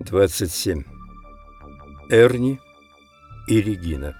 Двадцать семь. Эрни и Регина.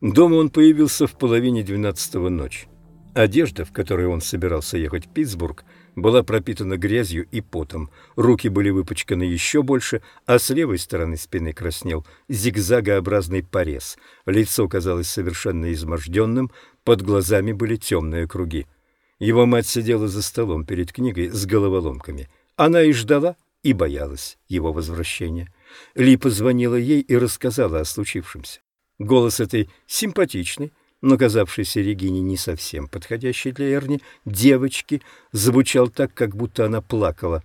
Дома он появился в половине двенадцатого ночи. Одежда, в которой он собирался ехать в Питтсбург, была пропитана грязью и потом. Руки были выпачканы еще больше, а с левой стороны спины краснел зигзагообразный порез. Лицо казалось совершенно изможденным, под глазами были темные круги. Его мать сидела за столом перед книгой с головоломками. Она и ждала, и боялась его возвращения. Ли позвонила ей и рассказала о случившемся. Голос этой симпатичной, но казавшейся Регине не совсем подходящей для Эрни, девочки, звучал так, как будто она плакала.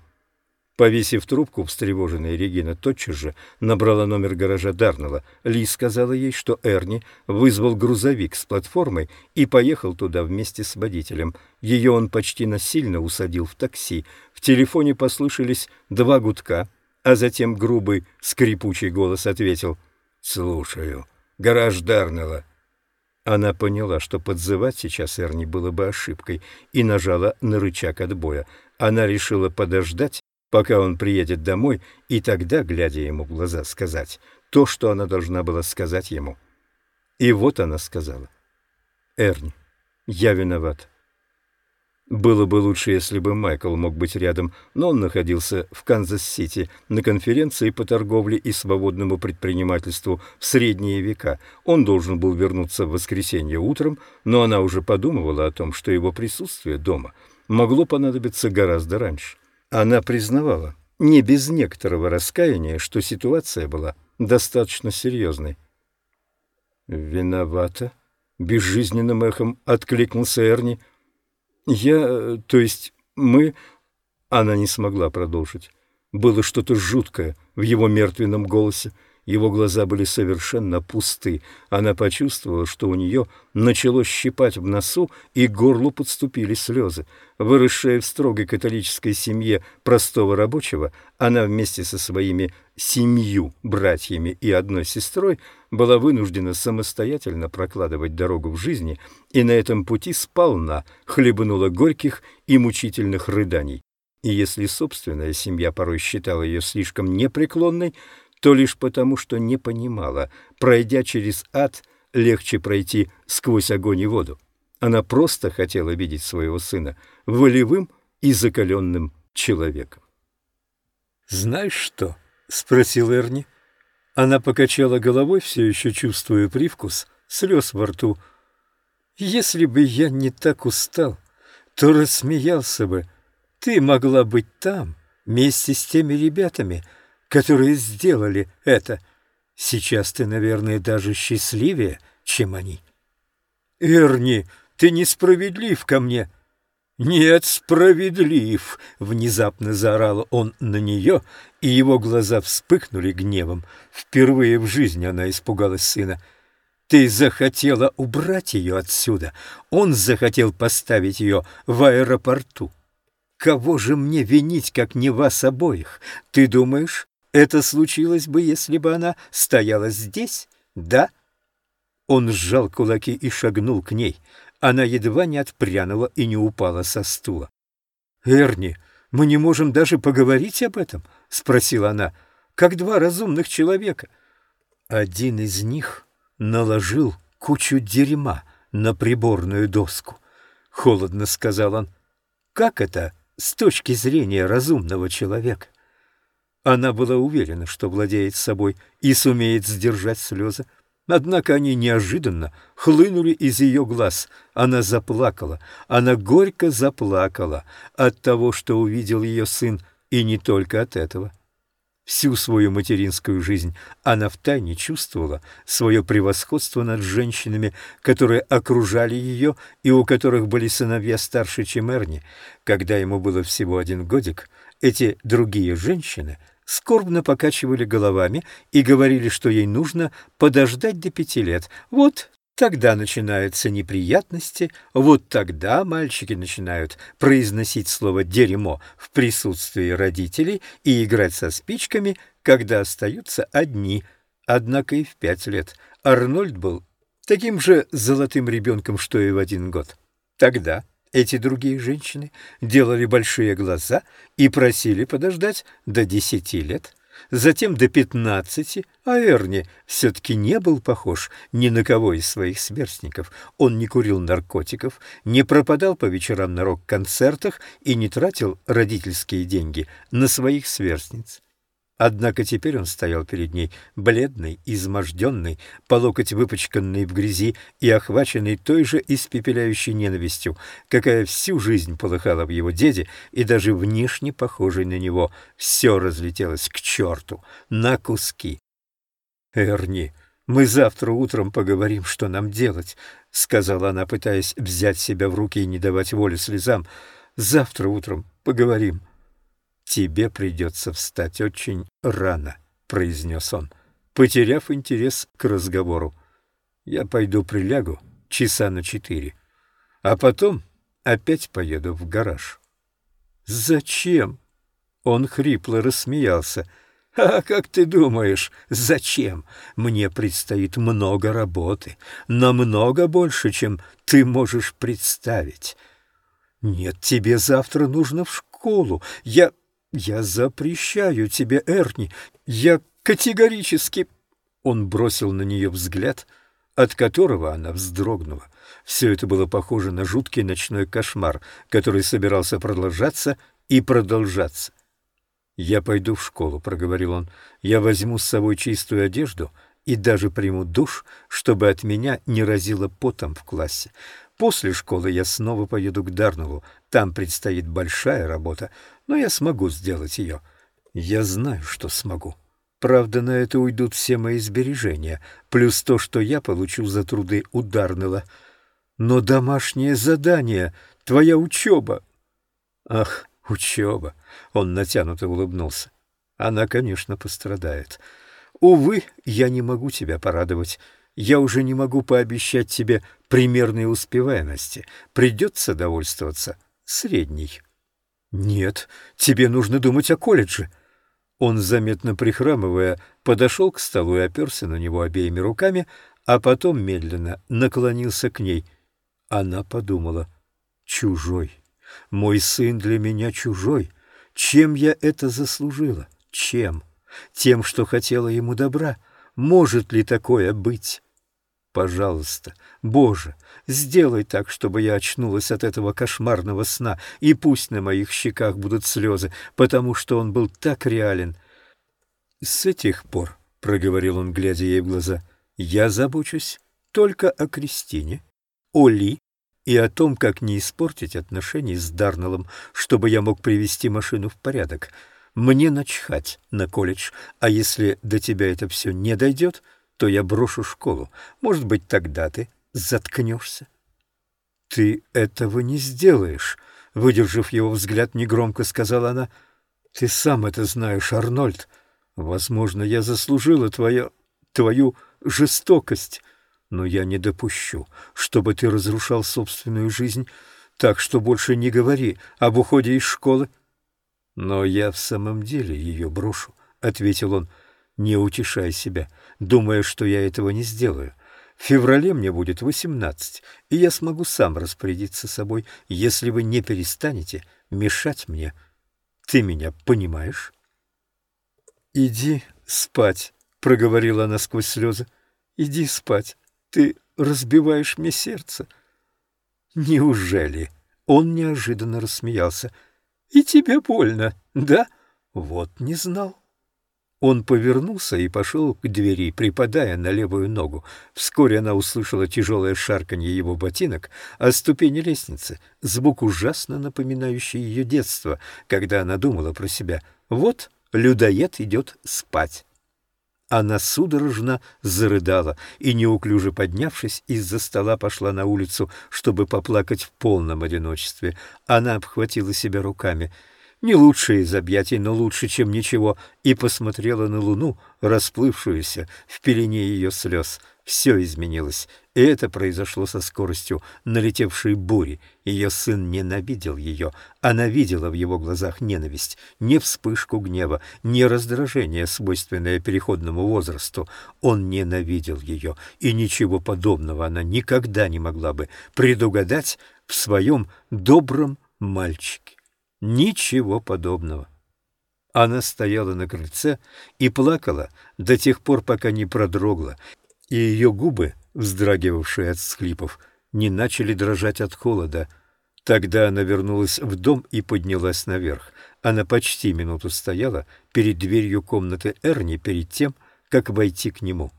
Повесив трубку, встревоженная Регина тотчас же набрала номер гаража Дарнелла. Ли сказала ей, что Эрни вызвал грузовик с платформой и поехал туда вместе с водителем. Ее он почти насильно усадил в такси. В телефоне послышались два гудка, а затем грубый скрипучий голос ответил «Слушаю» гараж Дарнелла. Она поняла, что подзывать сейчас Эрни было бы ошибкой, и нажала на рычаг отбоя. Она решила подождать, пока он приедет домой, и тогда, глядя ему в глаза, сказать то, что она должна была сказать ему. И вот она сказала. «Эрни, я виноват. Было бы лучше, если бы Майкл мог быть рядом, но он находился в Канзас-Сити на конференции по торговле и свободному предпринимательству в средние века. Он должен был вернуться в воскресенье утром, но она уже подумывала о том, что его присутствие дома могло понадобиться гораздо раньше. Она признавала, не без некоторого раскаяния, что ситуация была достаточно серьезной. «Виновата?» — безжизненным эхом откликнулся Эрни — я, то есть мы... Она не смогла продолжить. Было что-то жуткое в его мертвенном голосе. Его глаза были совершенно пусты. Она почувствовала, что у нее начало щипать в носу, и к горлу подступили слезы. Выросшая в строгой католической семье простого рабочего, она вместе со своими семью братьями и одной сестрой была вынуждена самостоятельно прокладывать дорогу в жизни и на этом пути сполна хлебнула горьких и мучительных рыданий. И если собственная семья порой считала ее слишком непреклонной, то лишь потому, что не понимала, пройдя через ад, легче пройти сквозь огонь и воду. Она просто хотела видеть своего сына волевым и закаленным человеком. «Знаешь что?» — спросил Эрни. Она покачала головой, все еще чувствуя привкус, слез во рту. «Если бы я не так устал, то рассмеялся бы. Ты могла быть там, вместе с теми ребятами, — которые сделали это. Сейчас ты, наверное, даже счастливее, чем они. Эрни, ты несправедлив ко мне. Нет, справедлив, внезапно заорал он на нее, и его глаза вспыхнули гневом. Впервые в жизни она испугалась сына. Ты захотела убрать ее отсюда. Он захотел поставить ее в аэропорту. Кого же мне винить, как не вас обоих? Ты думаешь, это случилось бы, если бы она стояла здесь, да? Он сжал кулаки и шагнул к ней. Она едва не отпрянула и не упала со стула. «Эрни, мы не можем даже поговорить об этом?» — спросила она. «Как два разумных человека». Один из них наложил кучу дерьма на приборную доску. Холодно сказал он. «Как это с точки зрения разумного человека?» Она была уверена, что владеет собой и сумеет сдержать слезы. Однако они неожиданно хлынули из ее глаз. Она заплакала, она горько заплакала от того, что увидел ее сын, и не только от этого. Всю свою материнскую жизнь она втайне чувствовала свое превосходство над женщинами, которые окружали ее и у которых были сыновья старше, чем Эрни. Когда ему было всего один годик, эти другие женщины — скорбно покачивали головами и говорили, что ей нужно подождать до пяти лет. Вот Тогда начинаются неприятности, вот тогда мальчики начинают произносить слово «дерьмо» в присутствии родителей и играть со спичками, когда остаются одни. Однако и в пять лет Арнольд был таким же золотым ребенком, что и в один год. Тогда эти другие женщины делали большие глаза и просили подождать до десяти лет, затем до пятнадцати, а Эрни все-таки не был похож ни на кого из своих сверстников. Он не курил наркотиков, не пропадал по вечерам на рок-концертах и не тратил родительские деньги на своих сверстниц. Однако теперь он стоял перед ней, бледный, изможденный, по локоть выпачканный в грязи и охваченный той же испепеляющей ненавистью, какая всю жизнь полыхала в его деде и даже внешне похожий на него. Все разлетелось к черту, на куски. «Эрни, мы завтра утром поговорим, что нам делать», — сказала она, пытаясь взять себя в руки и не давать воли слезам. «Завтра утром поговорим». «Тебе придется встать очень рано», — произнес он, потеряв интерес к разговору. «Я пойду прилягу часа на четыре, а потом опять поеду в гараж». «Зачем?» Он хрипло рассмеялся. «А как ты думаешь, зачем? Мне предстоит много работы, намного больше, чем ты можешь представить. Нет, тебе завтра нужно в школу. Я «Я запрещаю тебе, Эрни! Я категорически...» Он бросил на нее взгляд, от которого она вздрогнула. Все это было похоже на жуткий ночной кошмар, который собирался продолжаться и продолжаться. «Я пойду в школу», — проговорил он. «Я возьму с собой чистую одежду и даже приму душ, чтобы от меня не разило потом в классе. После школы я снова поеду к Дарнеллу. Там предстоит большая работа, но я смогу сделать ее. Я знаю, что смогу. Правда, на это уйдут все мои сбережения, плюс то, что я получу за труды у Дарнелла. Но домашнее задание, твоя учеба... Ах, учеба! Он натянуто улыбнулся. Она, конечно, пострадает. Увы, я не могу тебя порадовать. Я уже не могу пообещать тебе примерной успеваемости. Придется довольствоваться средней. «Нет, тебе нужно думать о колледже». Он, заметно прихрамывая, подошел к столу и оперся на него обеими руками, а потом медленно наклонился к ней. Она подумала, «Чужой. Мой сын для меня чужой. Чем я это заслужила? Чем? Тем, что хотела ему добра? Может ли такое быть?» Пожалуйста, Боже, сделай так, чтобы я очнулась от этого кошмарного сна, и пусть на моих щеках будут слезы, потому что он был так реален. С этих пор, — проговорил он, глядя ей в глаза, — я забочусь только о Кристине, о Ли и о том, как не испортить отношения с Дарнеллом, чтобы я мог привести машину в порядок. Мне начхать на колледж, а если до тебя это все не дойдет — то я брошу школу. Может быть, тогда ты заткнешься. — Ты этого не сделаешь, — выдержав его взгляд, негромко сказала она. — Ты сам это знаешь, Арнольд. Возможно, я заслужила твою, твою жестокость, но я не допущу, чтобы ты разрушал собственную жизнь, так что больше не говори об уходе из школы. — Но я в самом деле ее брошу, — ответил он. — Не утешай себя думая, что я этого не сделаю. В феврале мне будет восемнадцать, и я смогу сам распорядиться собой, если вы не перестанете мешать мне. Ты меня понимаешь? — Иди спать, — проговорила она сквозь слезы. — Иди спать. Ты разбиваешь мне сердце. — Неужели? Он неожиданно рассмеялся. — И тебе больно, да? Вот не знал. Он повернулся и пошел к двери, припадая на левую ногу. Вскоре она услышала тяжелое шарканье его ботинок о ступени лестницы, звук ужасно напоминающий ее детство, когда она думала про себя «Вот людоед идет спать». Она судорожно зарыдала и, неуклюже поднявшись, из-за стола пошла на улицу, чтобы поплакать в полном одиночестве. Она обхватила себя руками — не лучшее из объятий, но лучше, чем ничего, и посмотрела на луну, расплывшуюся в пелене ее слез. Все изменилось, И это произошло со скоростью налетевшей бури. Ее сын ненавидел ее. Она видела в его глазах ненависть, не вспышку гнева, не раздражение, свойственное переходному возрасту. Он ненавидел ее, и ничего подобного она никогда не могла бы предугадать в своем добром мальчике. Ничего подобного. Она стояла на крыльце и плакала до тех пор, пока не продрогла, и ее губы вздрагивавшие от схлипов, не начали дрожать от холода. Тогда она вернулась в дом и поднялась наверх. Она почти минуту стояла перед дверью комнаты Эрни перед тем, как войти к нему.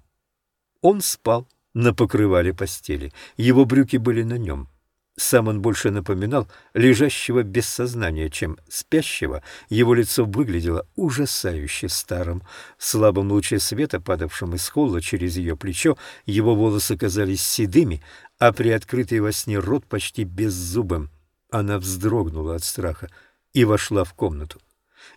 Он спал на покрывале постели, его брюки были на нем. Сам он больше напоминал лежащего без сознания, чем спящего. Его лицо выглядело ужасающе старым. В слабом луче света, падавшем из холла через ее плечо, его волосы казались седыми, а приоткрытый во сне рот почти беззубым. Она вздрогнула от страха и вошла в комнату.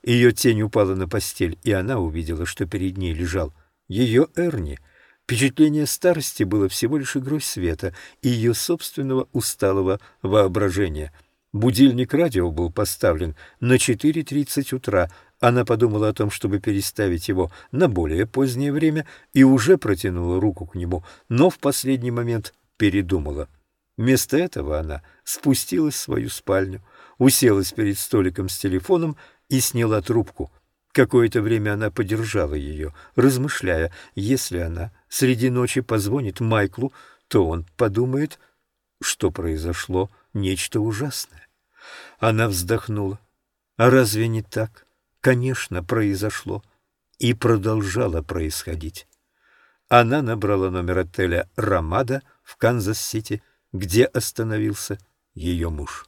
Ее тень упала на постель, и она увидела, что перед ней лежал ее Эрни — Впечатление старости было всего лишь игрой света и ее собственного усталого воображения. Будильник радио был поставлен на 4.30 утра. Она подумала о том, чтобы переставить его на более позднее время, и уже протянула руку к нему, но в последний момент передумала. Вместо этого она спустилась в свою спальню, уселась перед столиком с телефоном и сняла трубку. Какое-то время она подержала ее, размышляя, если она среди ночи позвонит Майклу, то он подумает, что произошло нечто ужасное. Она вздохнула. А разве не так? Конечно, произошло. И продолжало происходить. Она набрала номер отеля «Рамада» в Канзас-Сити, где остановился ее муж.